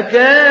أَكَانَ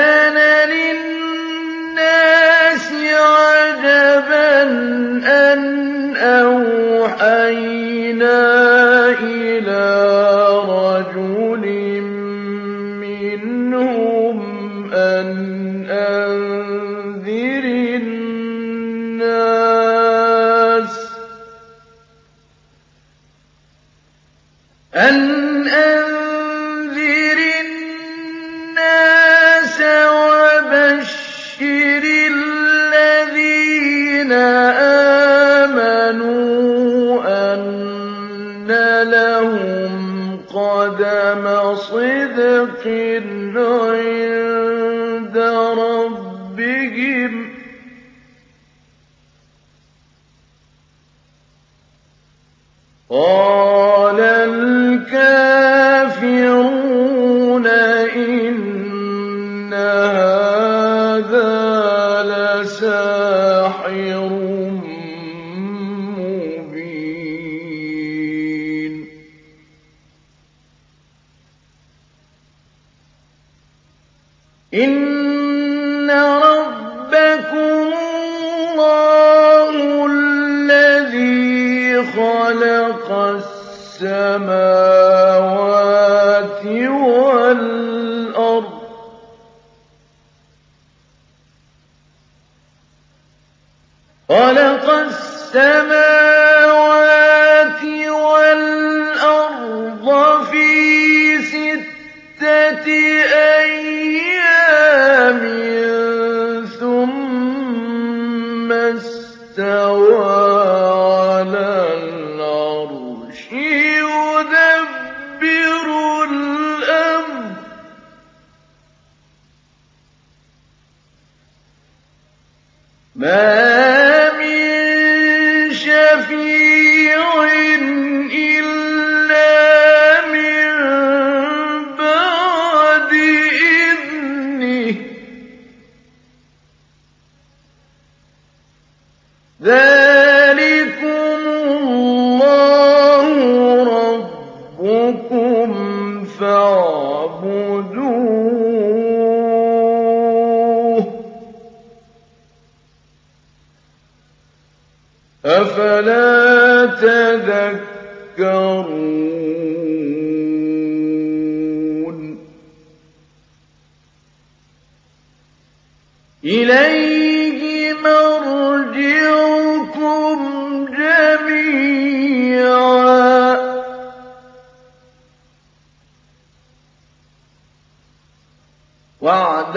أَفَلَا تَذَكَّرُونَ؟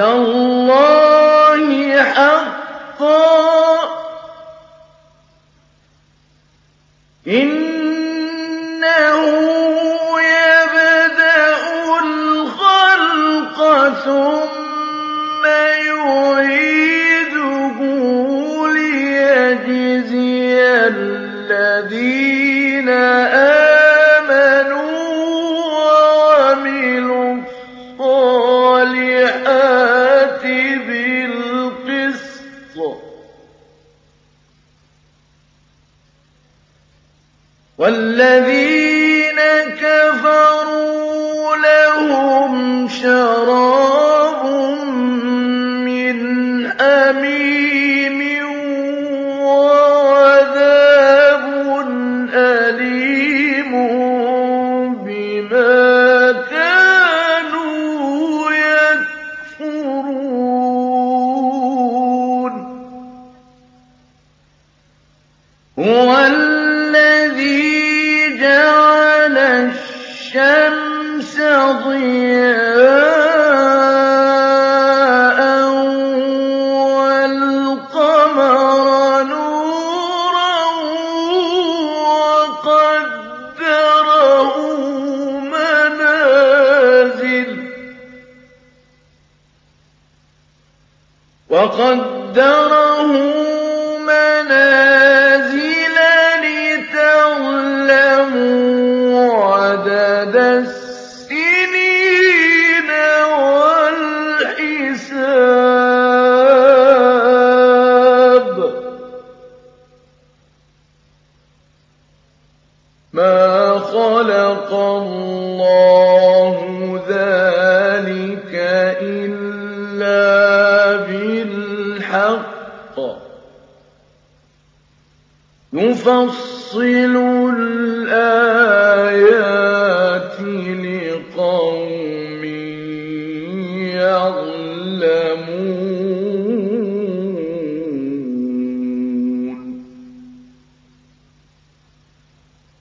Adão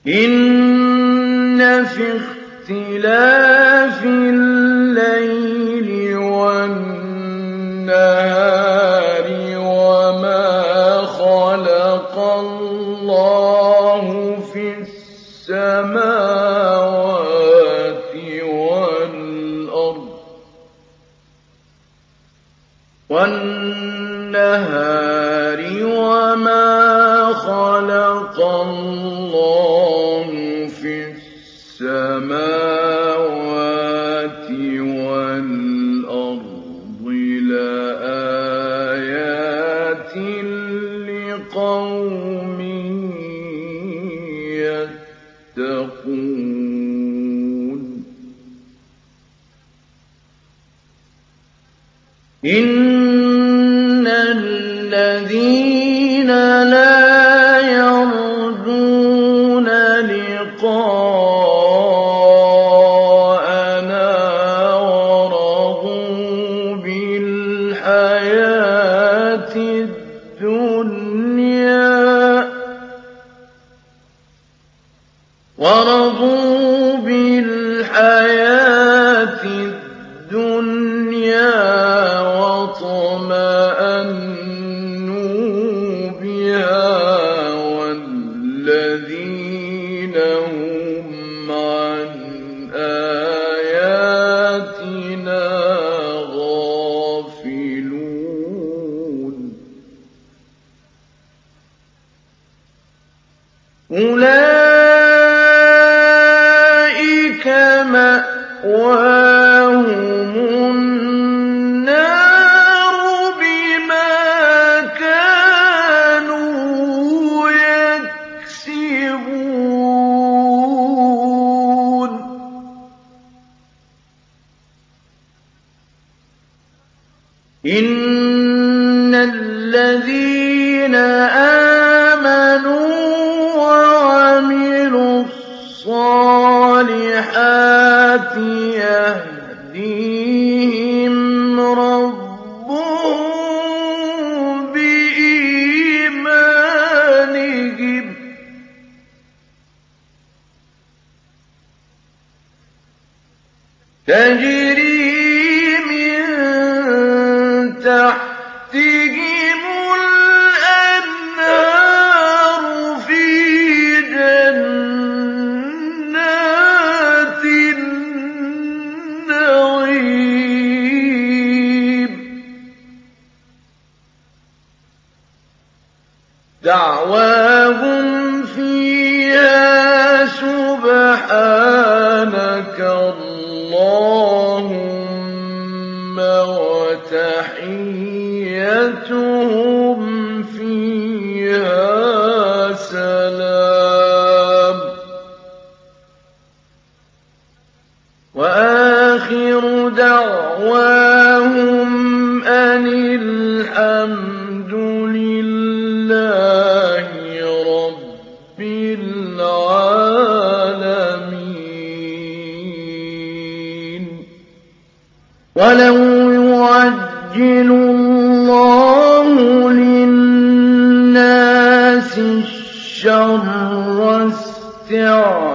إن في اختلاف دعواهم فيها سبحانك ولو يعجل الله للناس الشر استعجالهم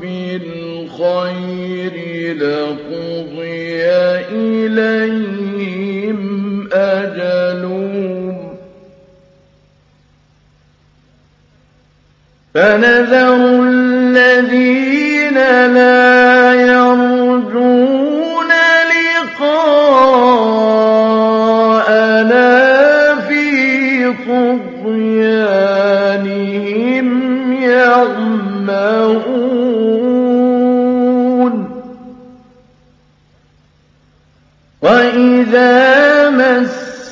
بالخير لقضي إليهم أجلهم. فنذر الذين لا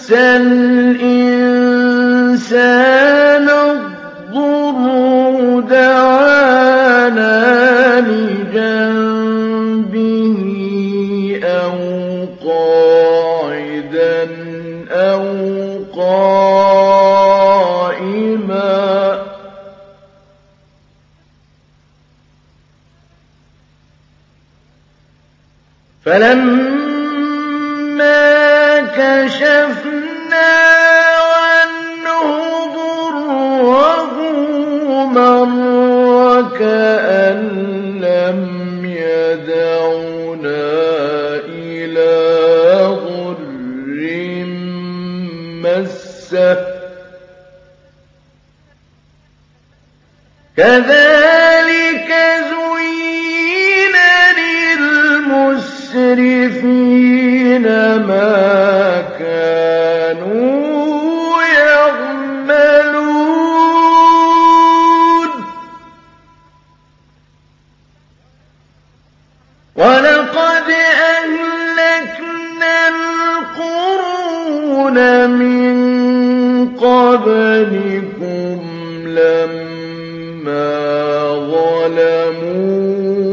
مَسَّ الْإِنسَانَ الضُّرُّ دَعَانَا لِجَنبِهِ أَوْ قَاعِدًا أَوْ قَائِمًا. فَلَمَّا وكأن لم يدعنا إلى ضر مسه كذلك زين للمسرفين ما كان قَبْلِكُمْ لَمَّا ظَلَمُوا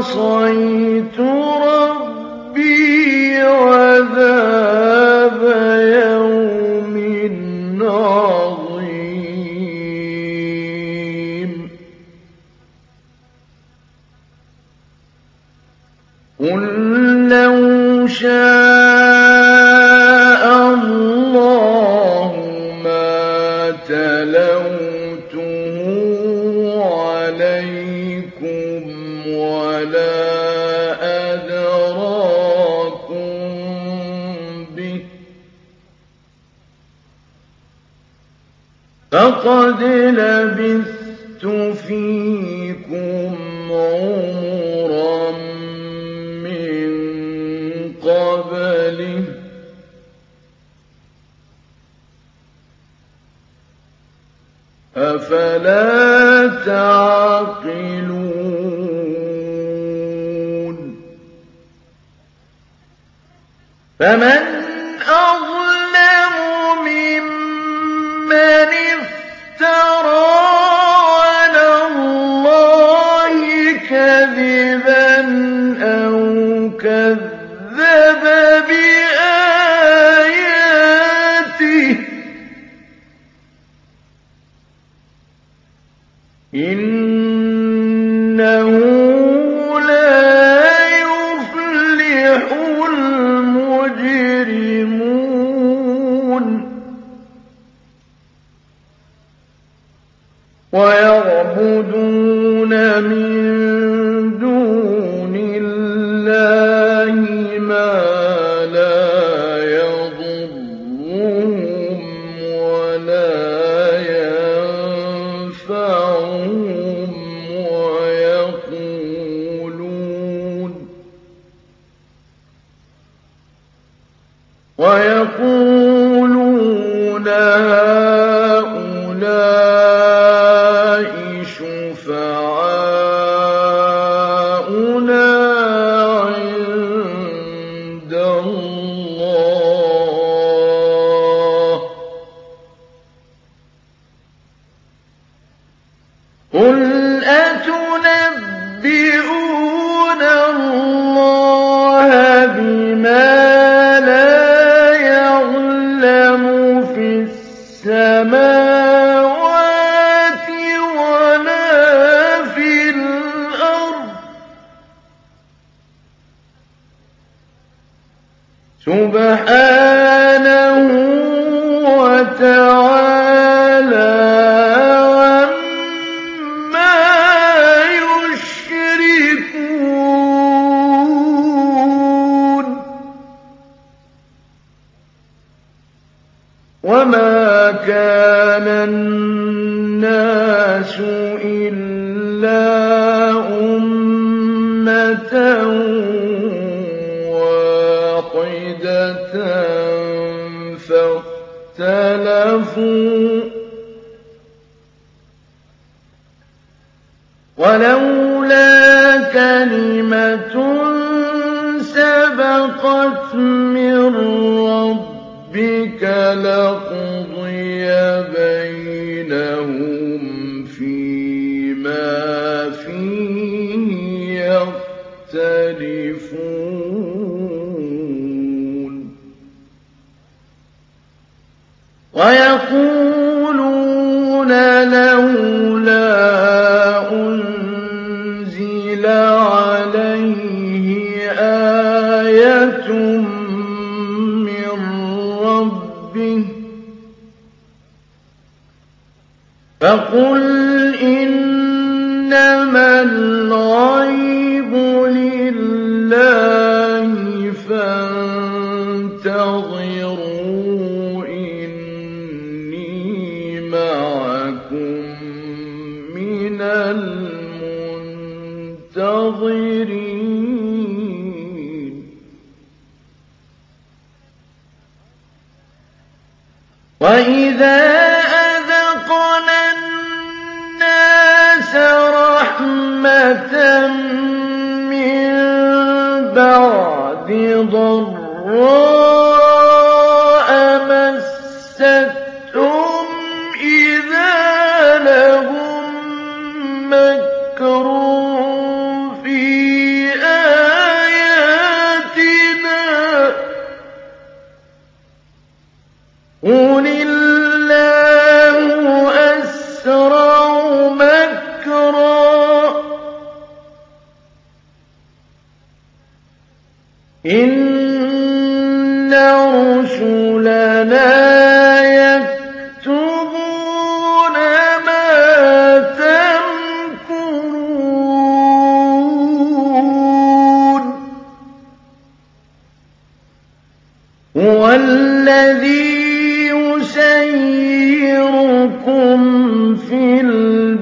عَصَيْتُ لقد لبثت فيكم عمرا من قبله. أفلا تعقلون؟ فمن سبحانه وتعالى.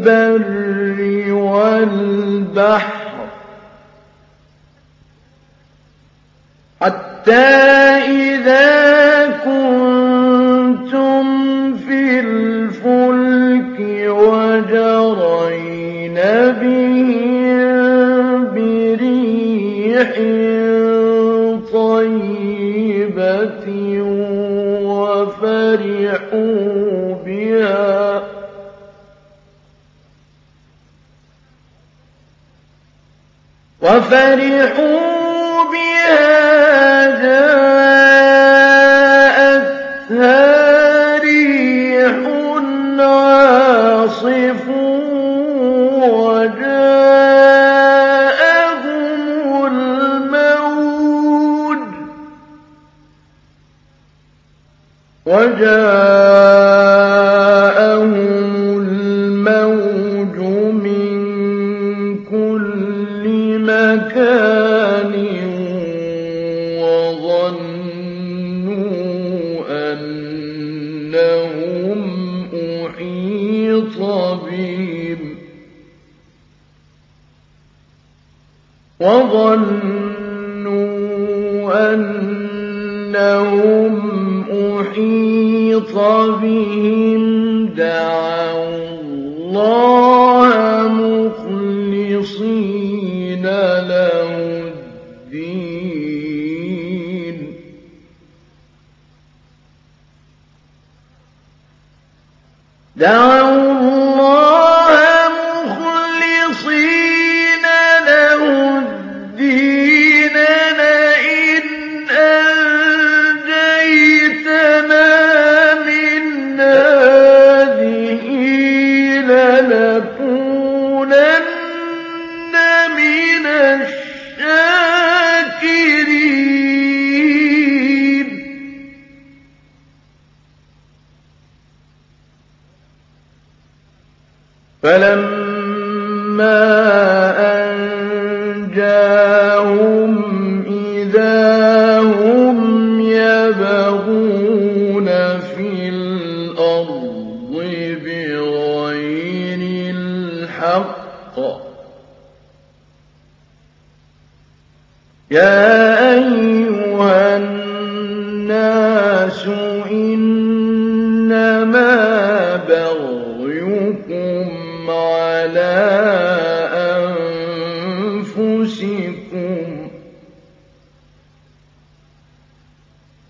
البر والبحر حتى وفرحوا بها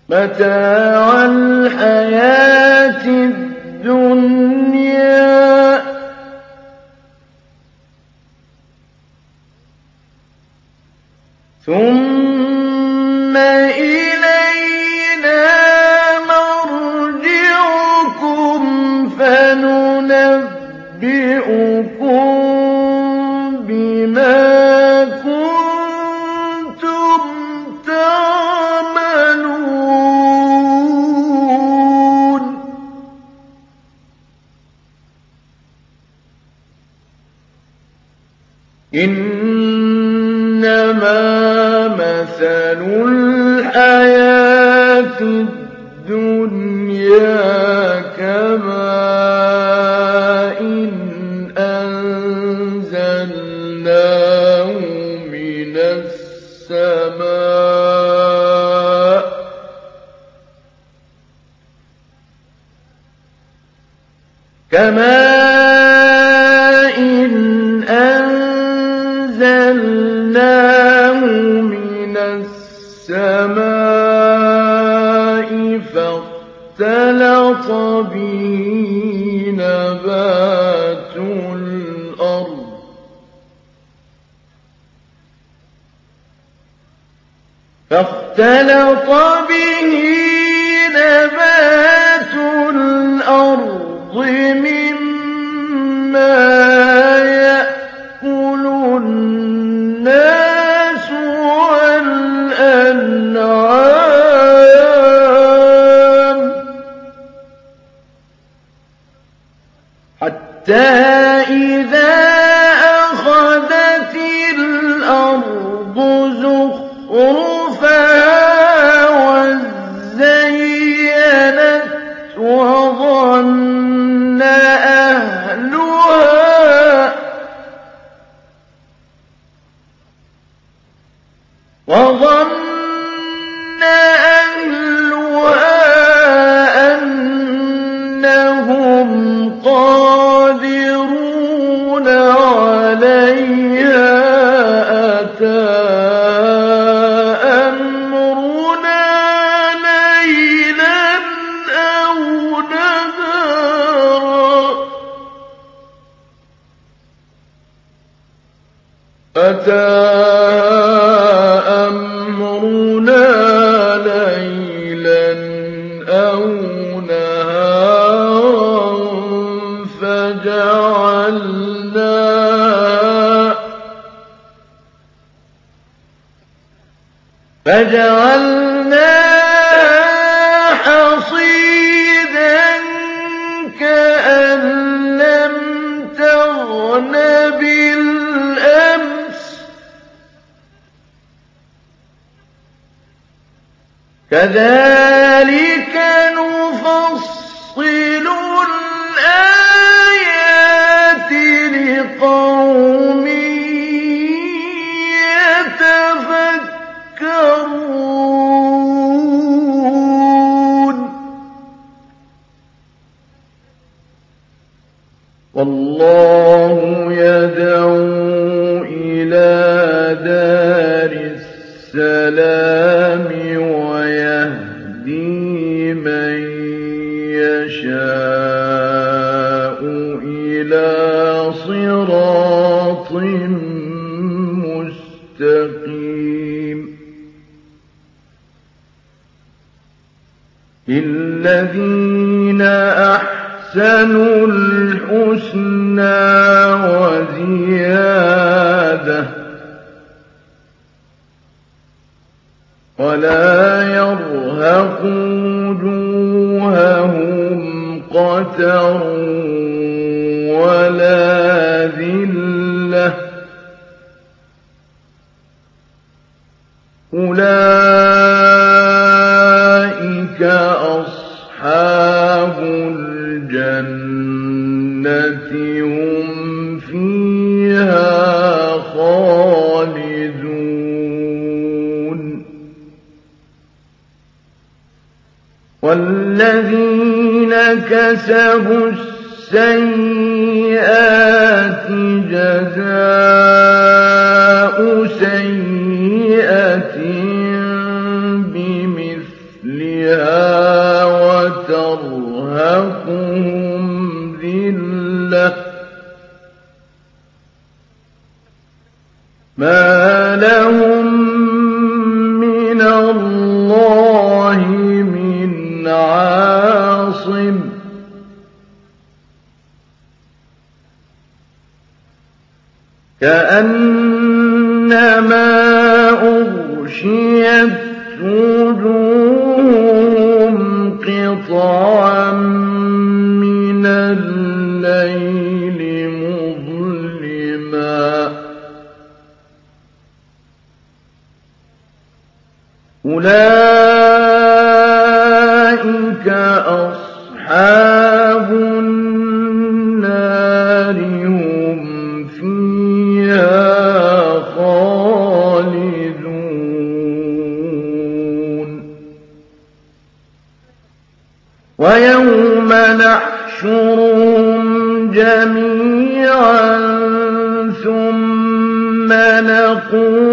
متاع الحياة الدنيا. فجعلنا حصيدا كأن لم تغن بالأمس. كذلك والله يدعو إلى دار السلام ويهدي من يشاء إلى صراط مستقيم. للذين أحسنوا ولا يرهق وجوههم قتر أصحاب النار هم فيها خالدون. ويوم نحشرهم جميعا ثم نقول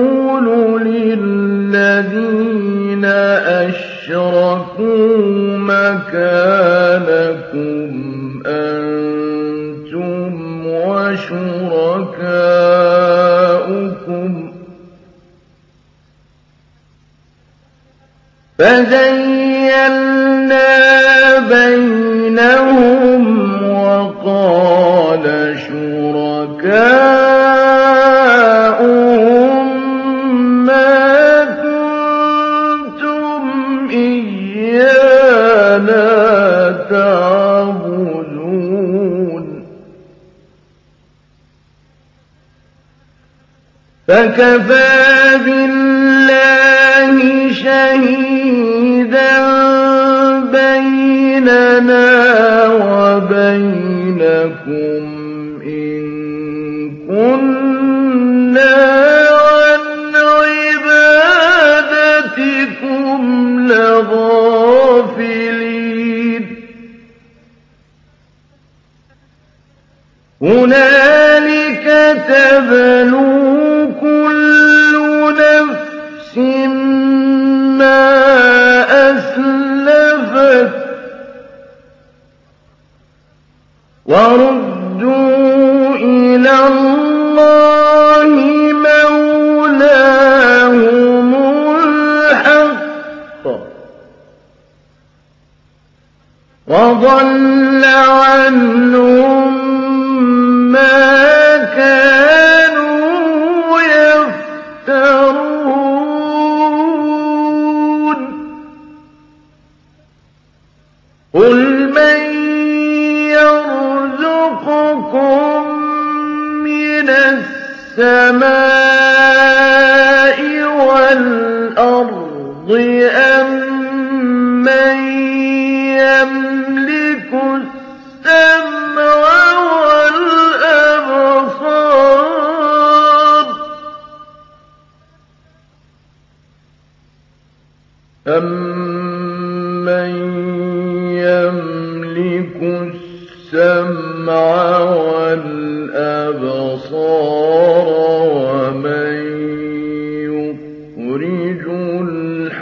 فزيلنا بينهم وقال شركاؤهم ما كنتم إيانا تعبدون. فكفى وردوا إلى الله وضل عنهم ما كان والأرض أم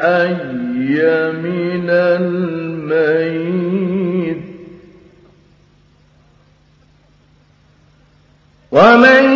الحي من الميت. ومن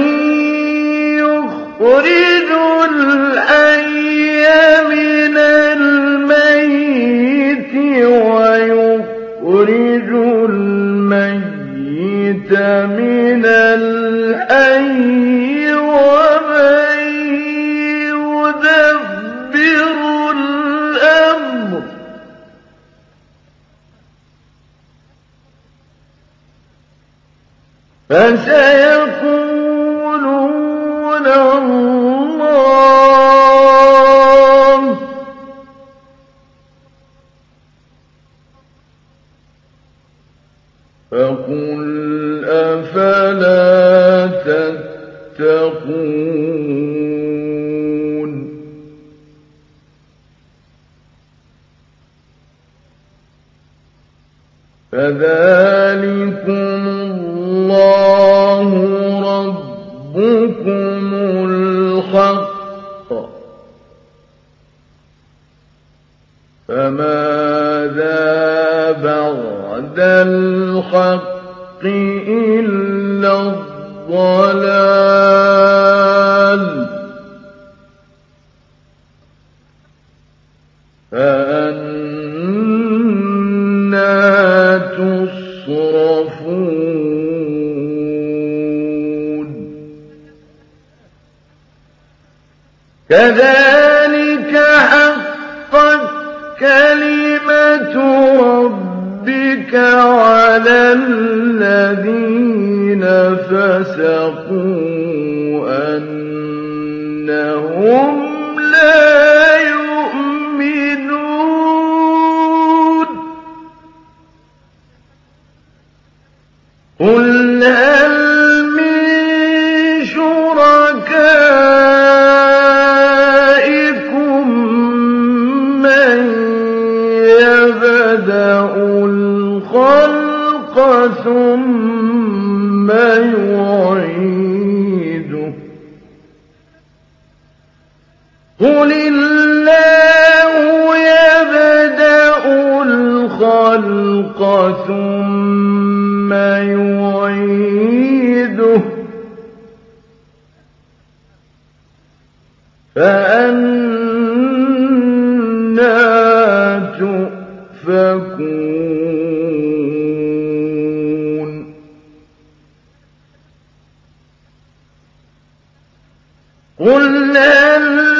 قل هل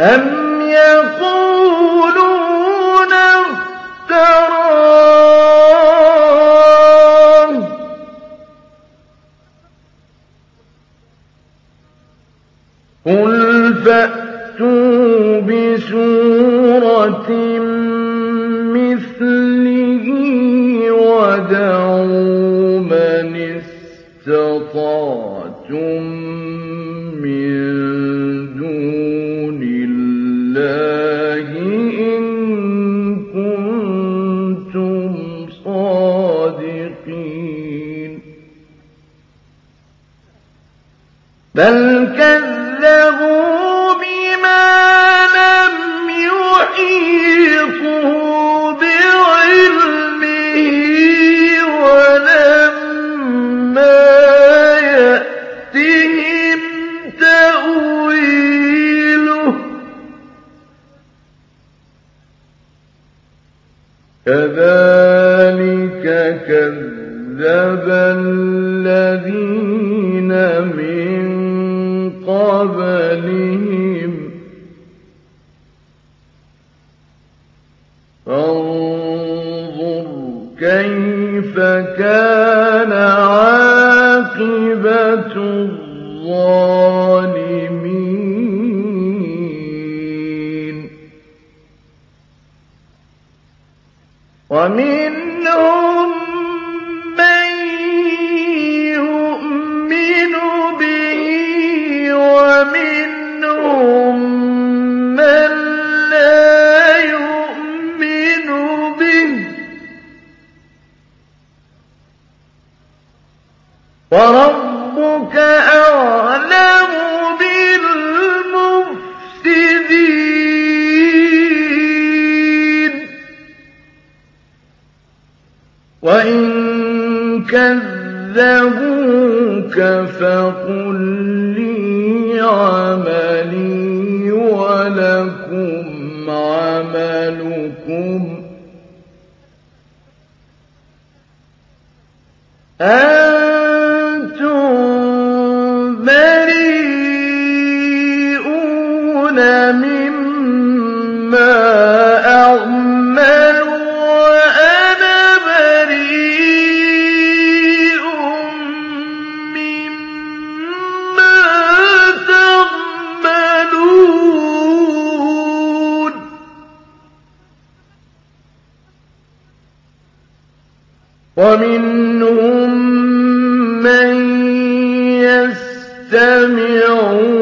أم يقولون افتراه قل فأتوا ومنهم من يستمعون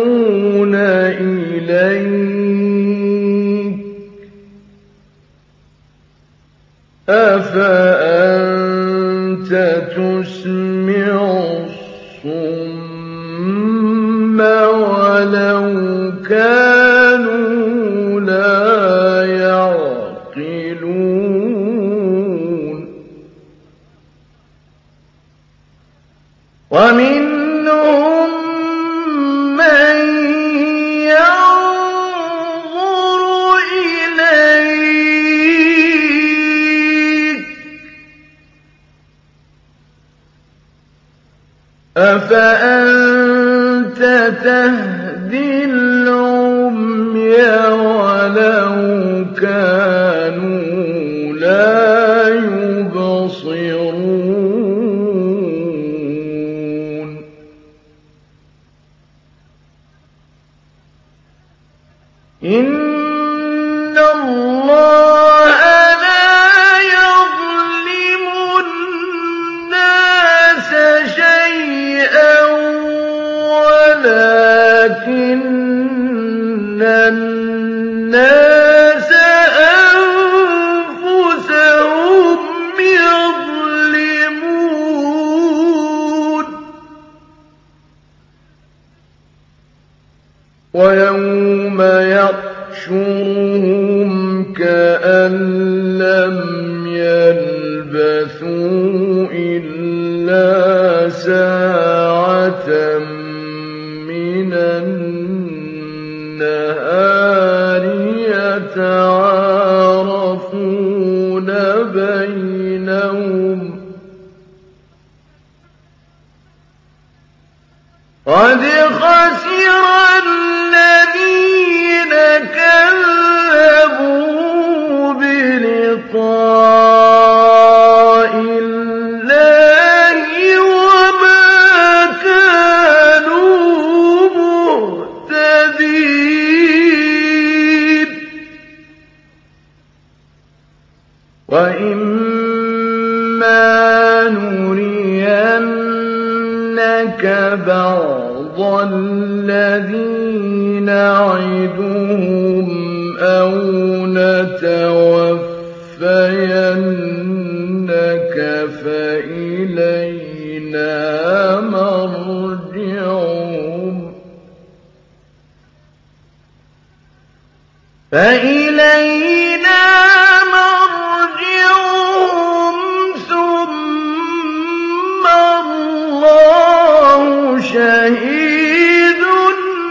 ثُمَّ اللَّهُ شَهِيدٌ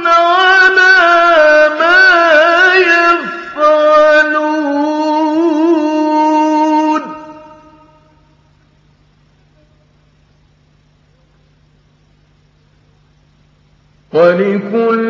عَلَىٰ مَا يَفْعَلُونَ. وَلِكُلِّ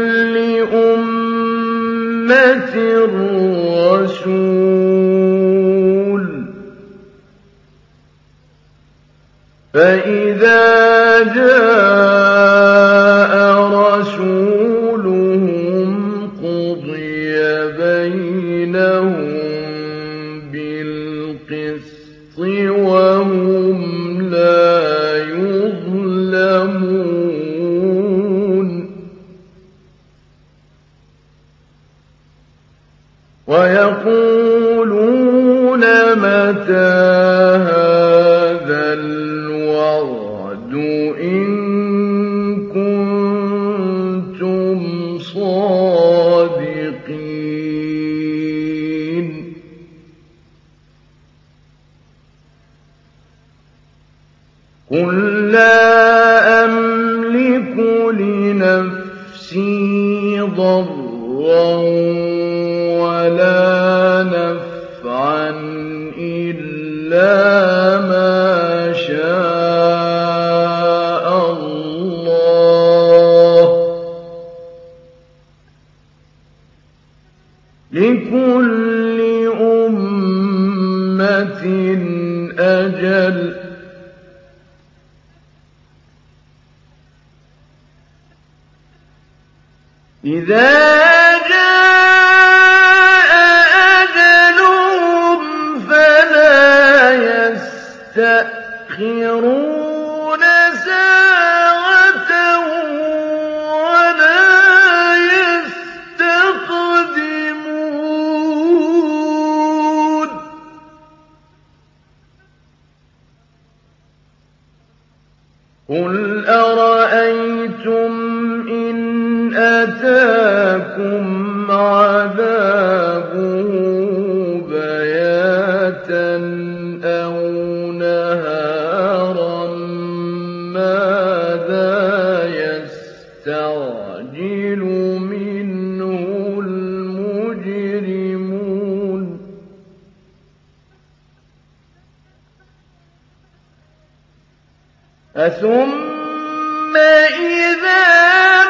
أَثُمَّ إِذَا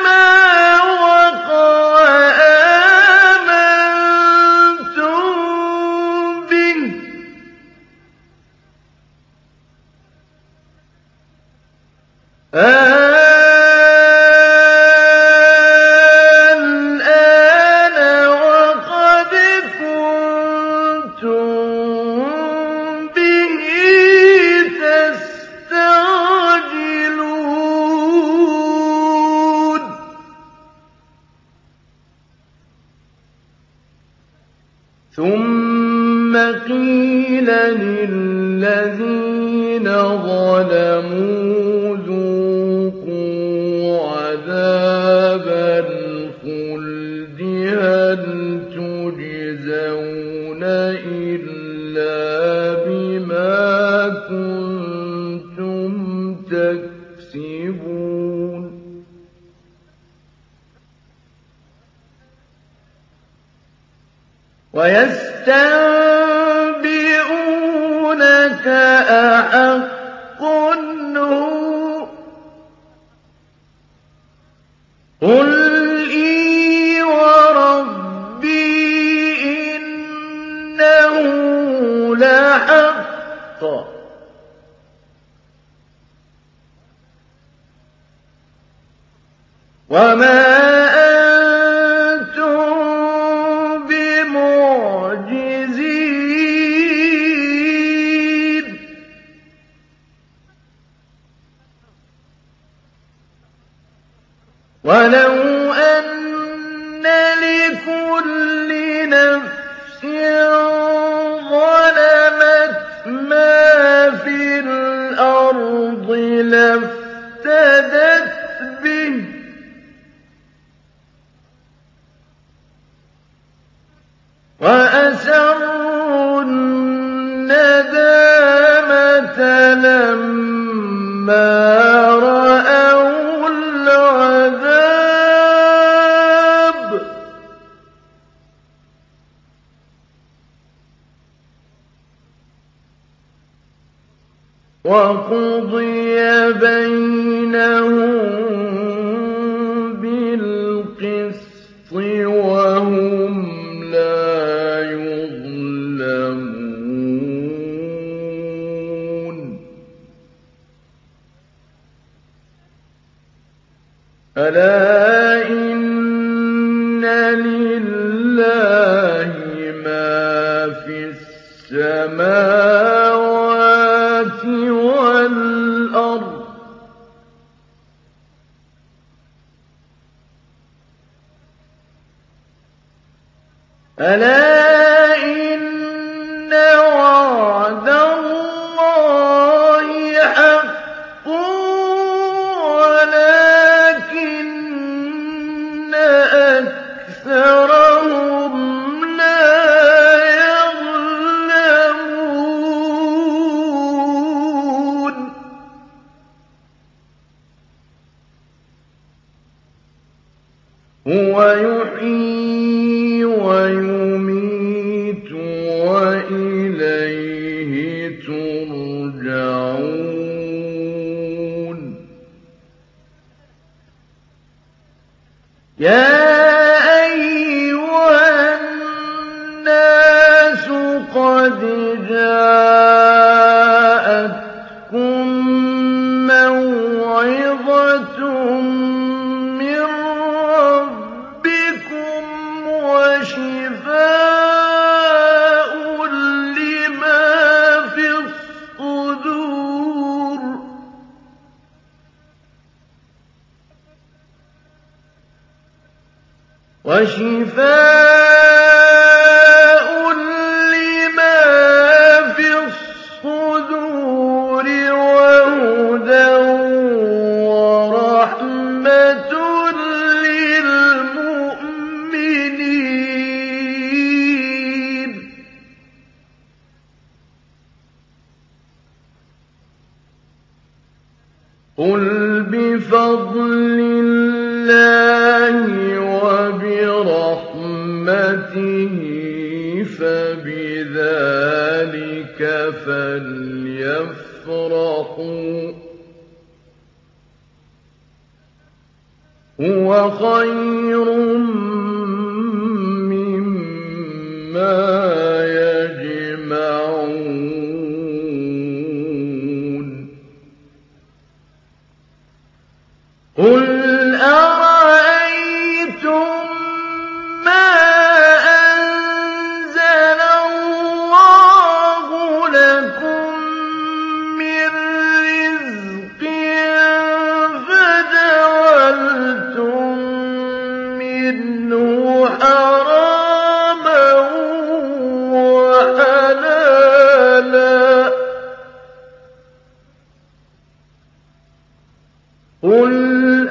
قُلْ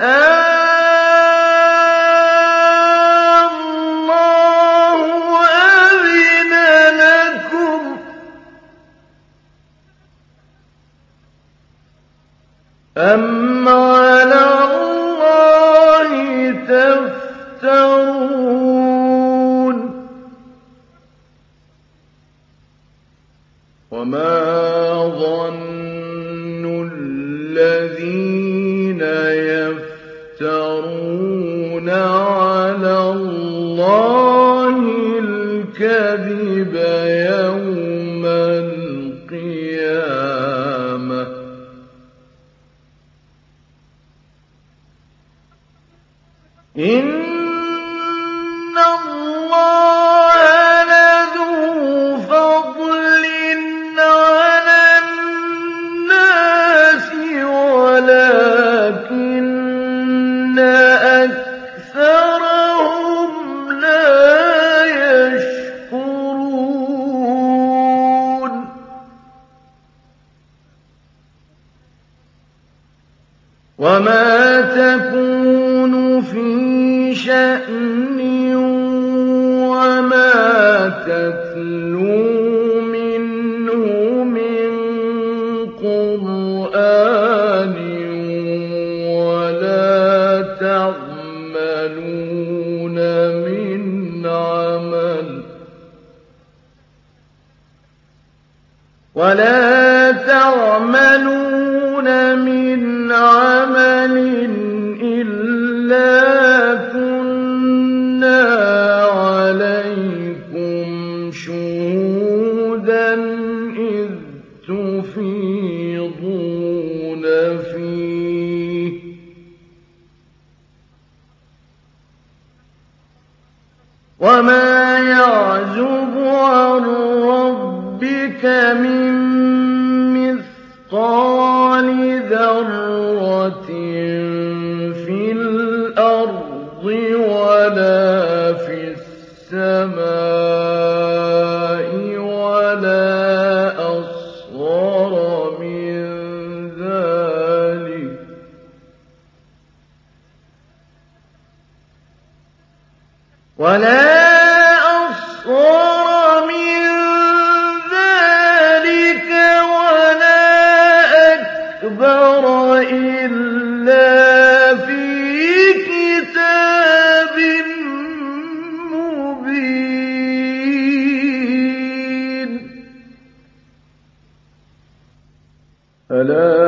أَلَا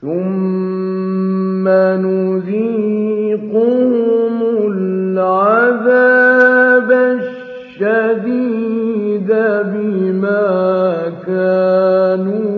ثم نذيقهم العذاب الشديد بما كانوا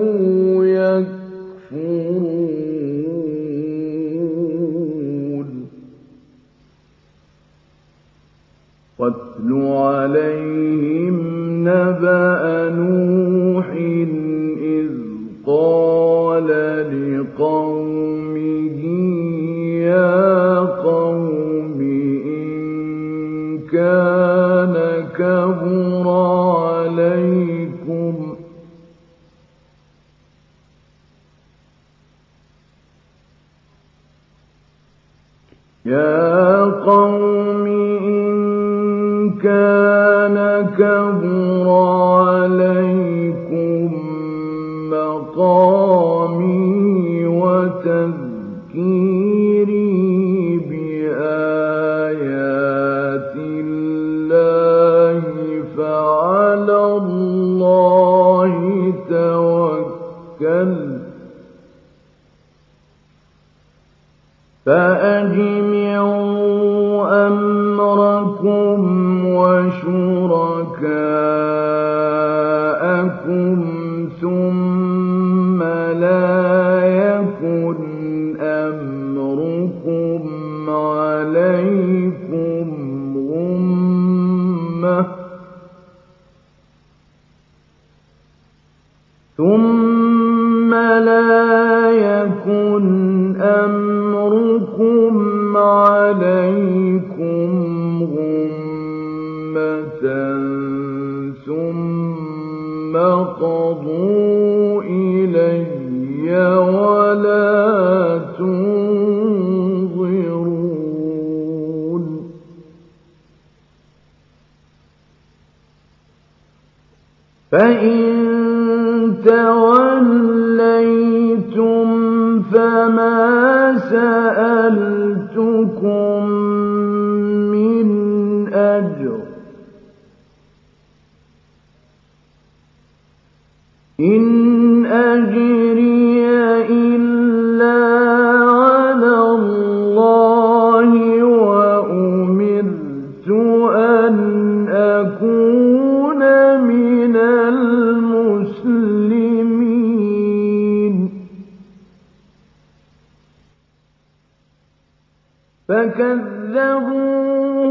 فكذبوه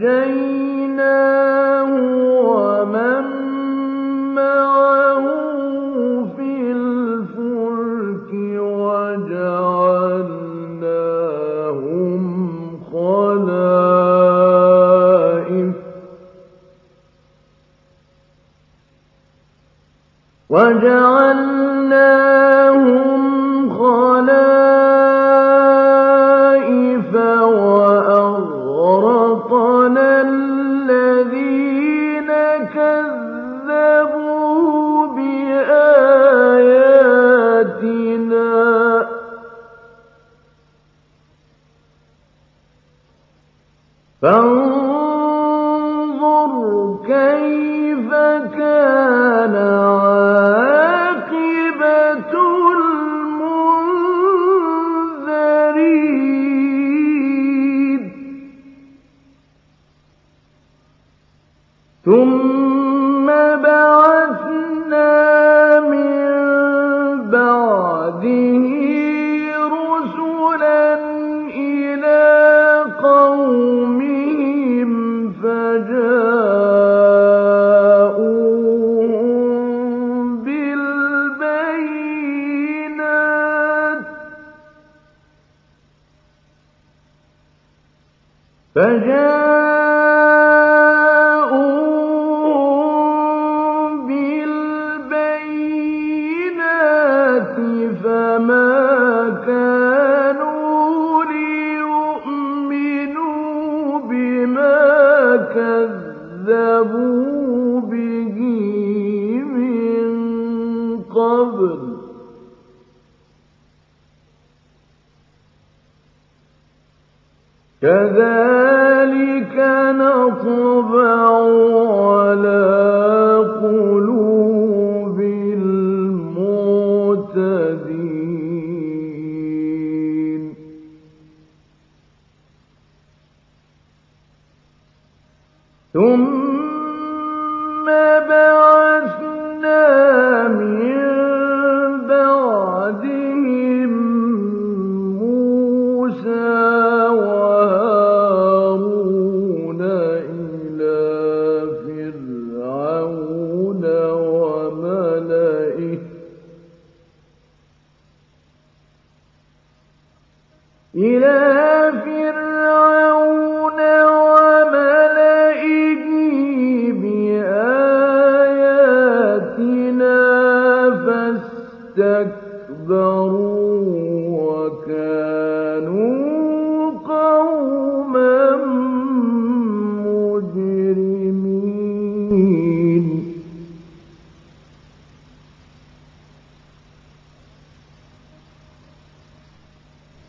فنجيناه ومن معه في الفلك وجعلناهم خلائف وجعلناهم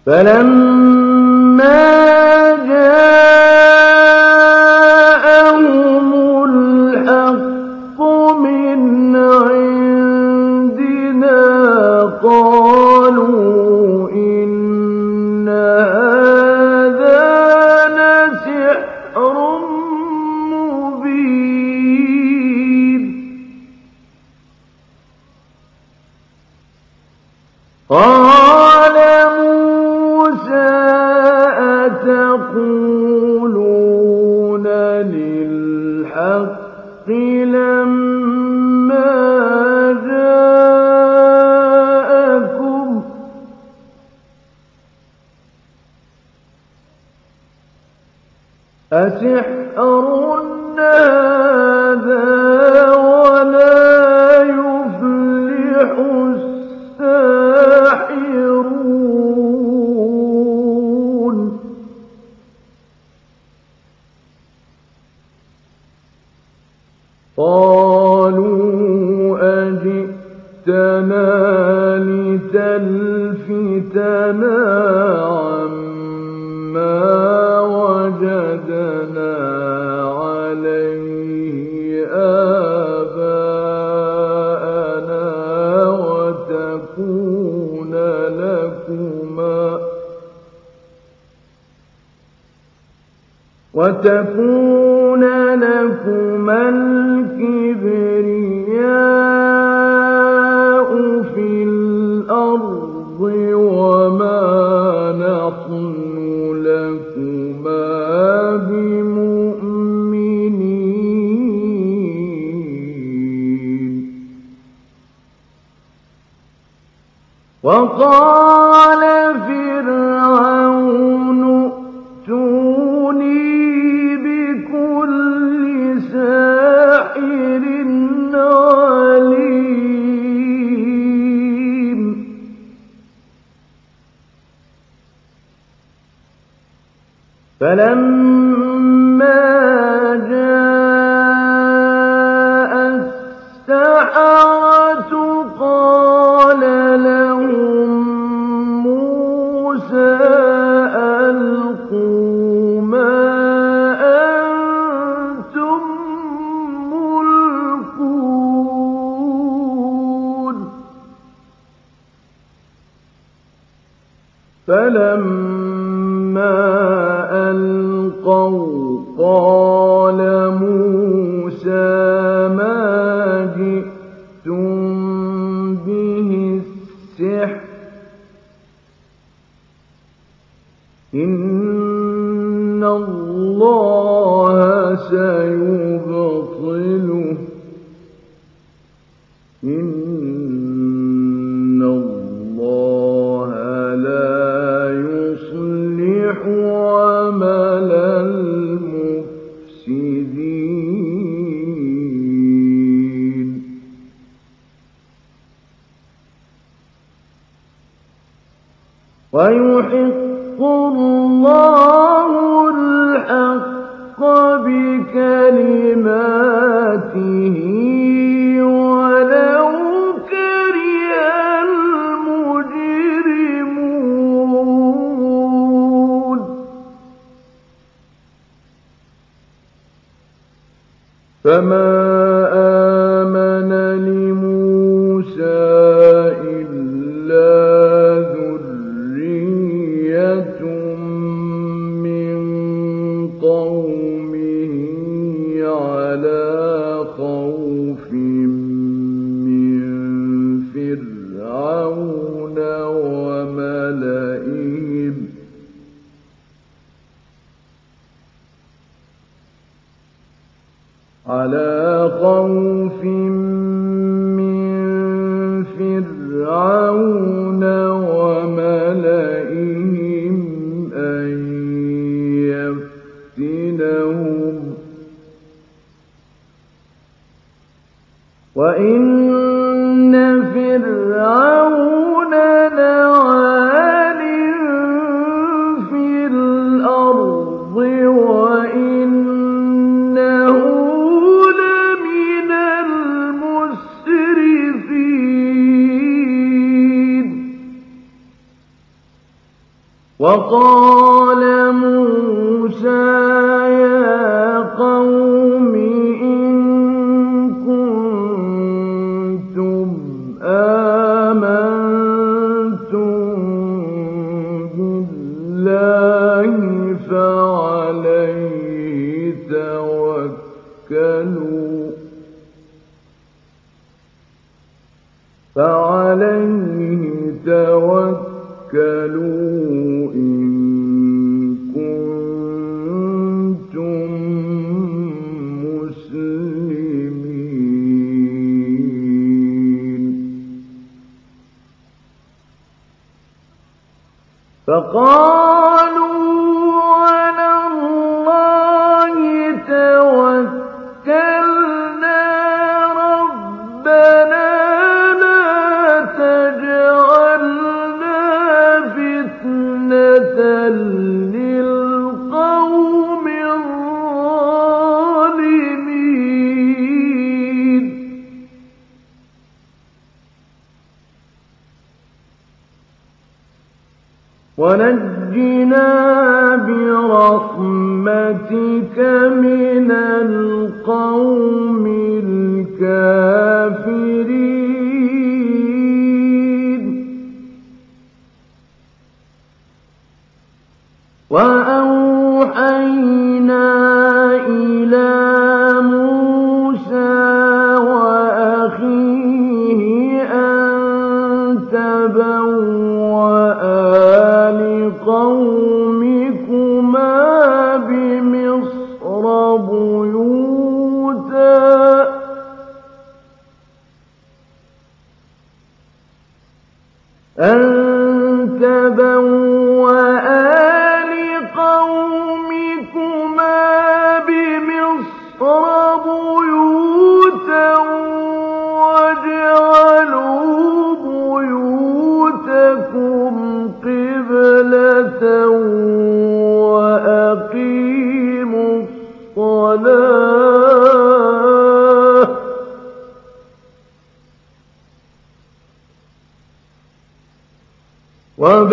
فلما وتكون فلما فعليه توكلوا إن كنتم مسلمين. فقالوا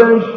وبشر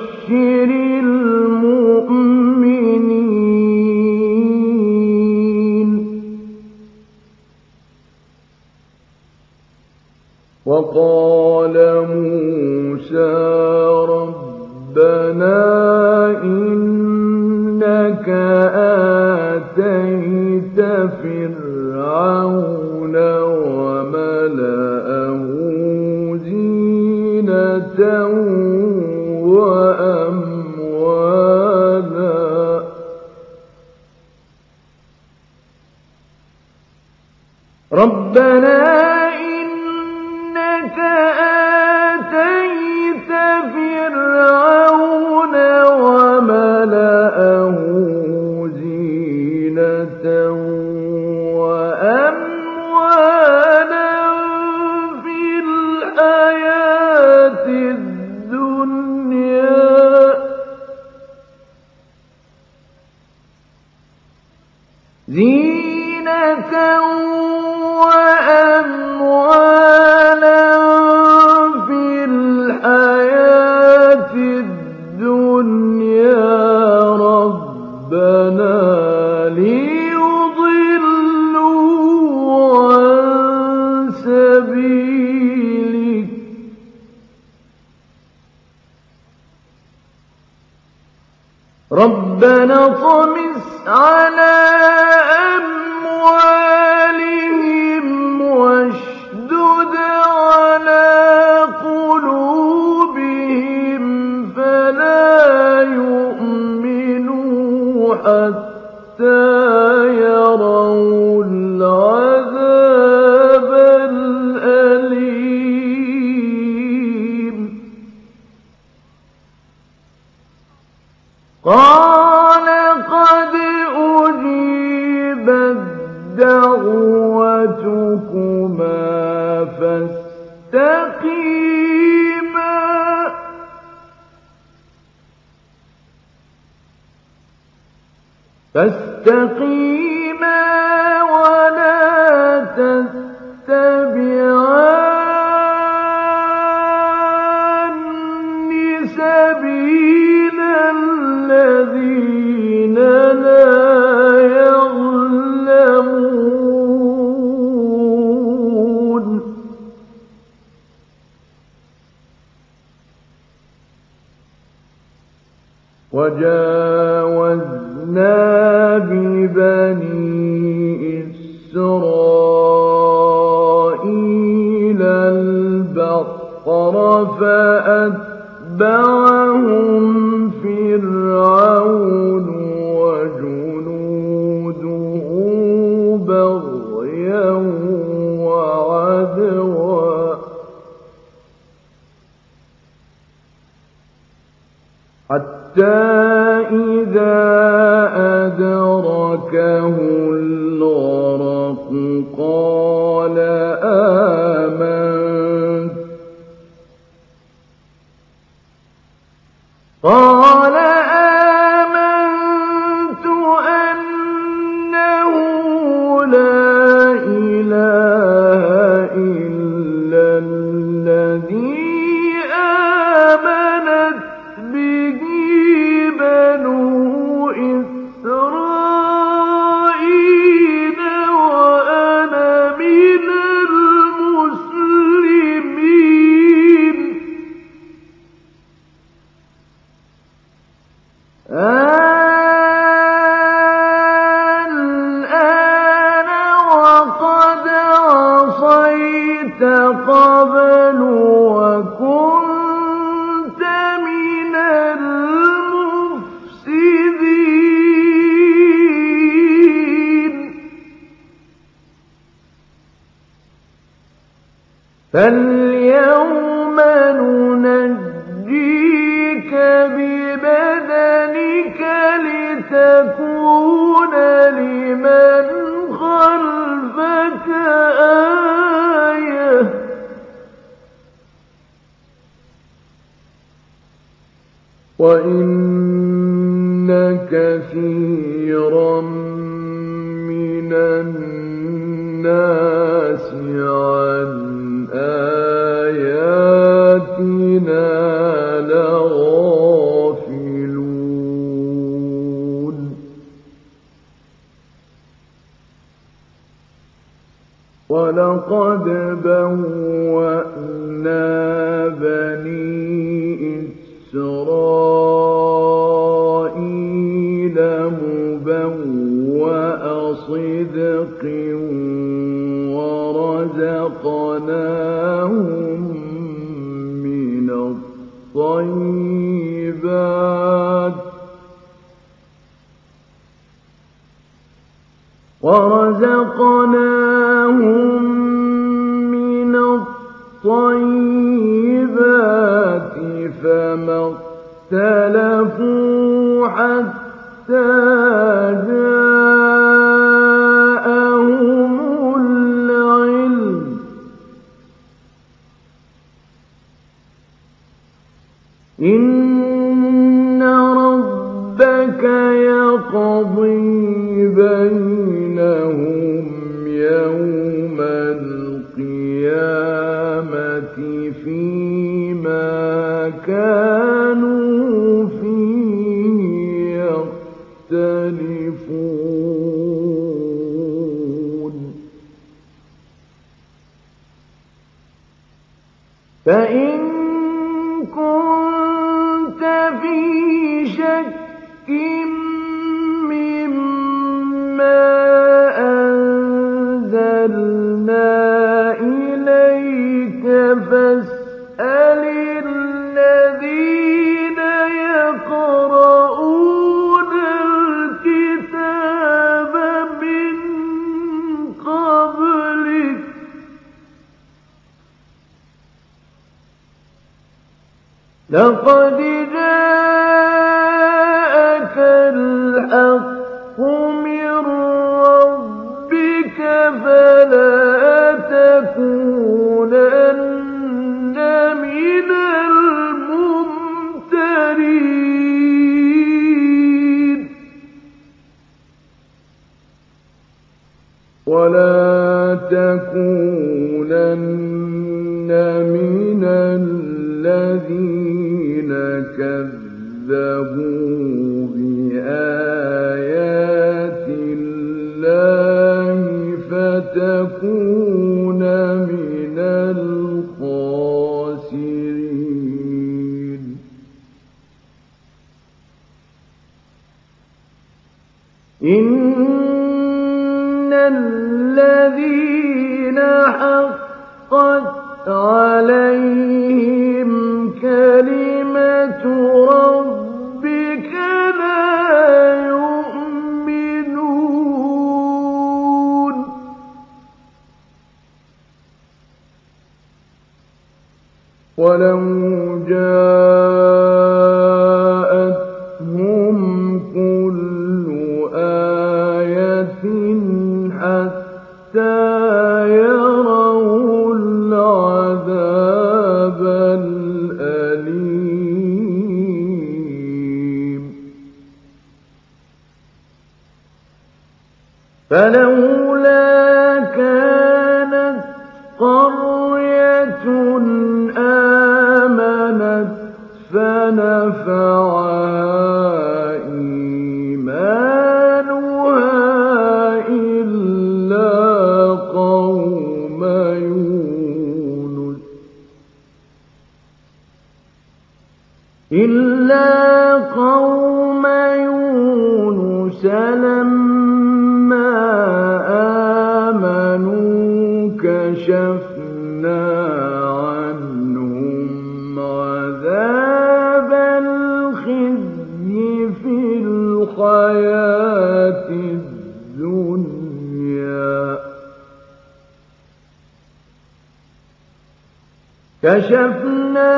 كشفنا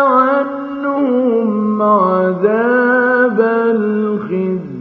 عنهم عذاب الخزي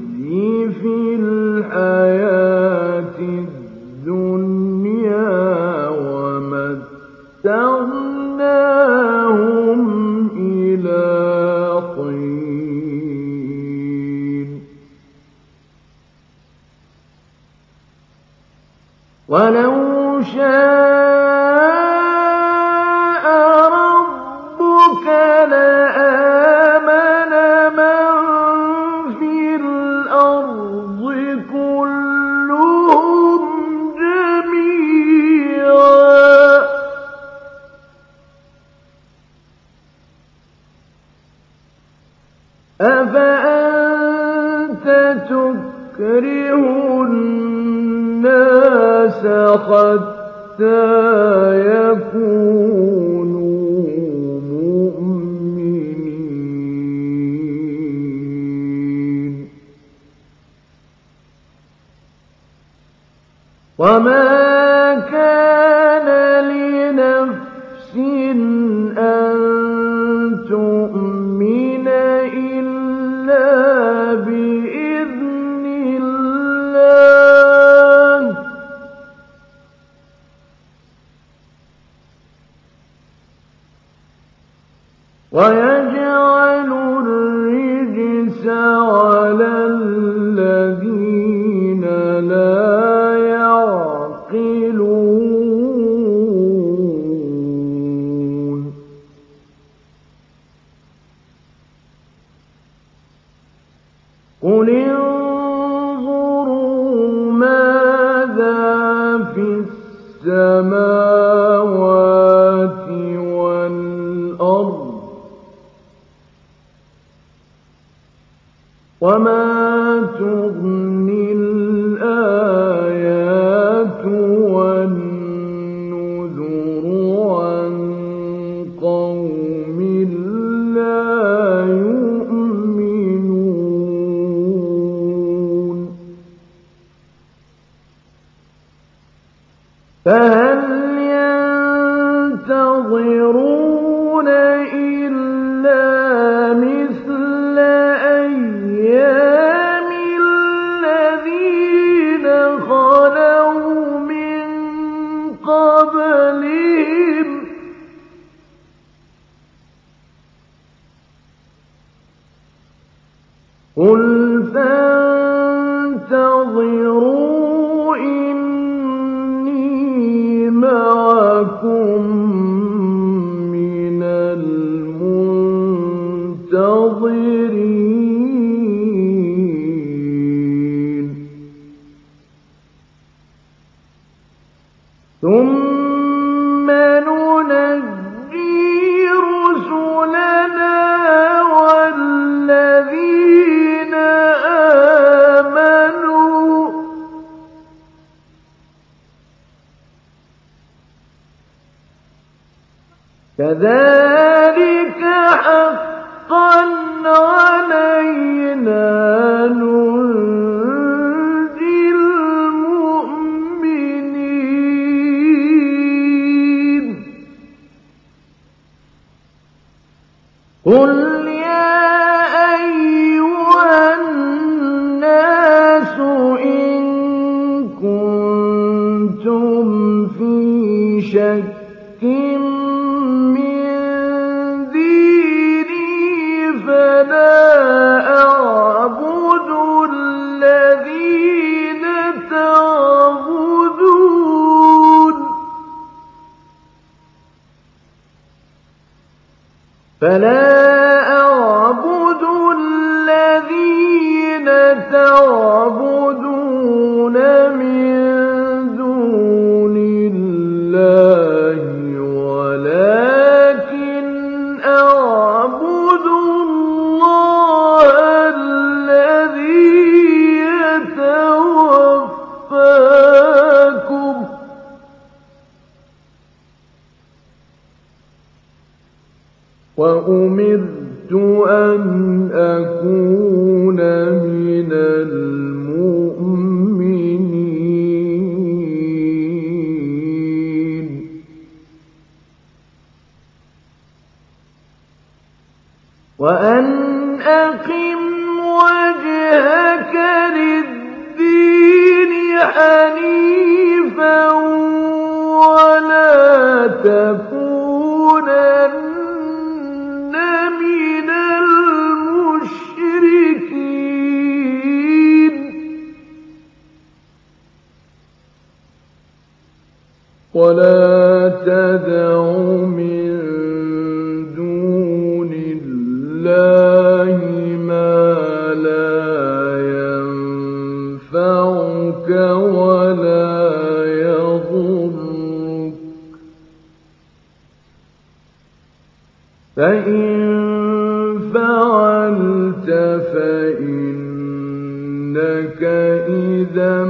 فإنك إذا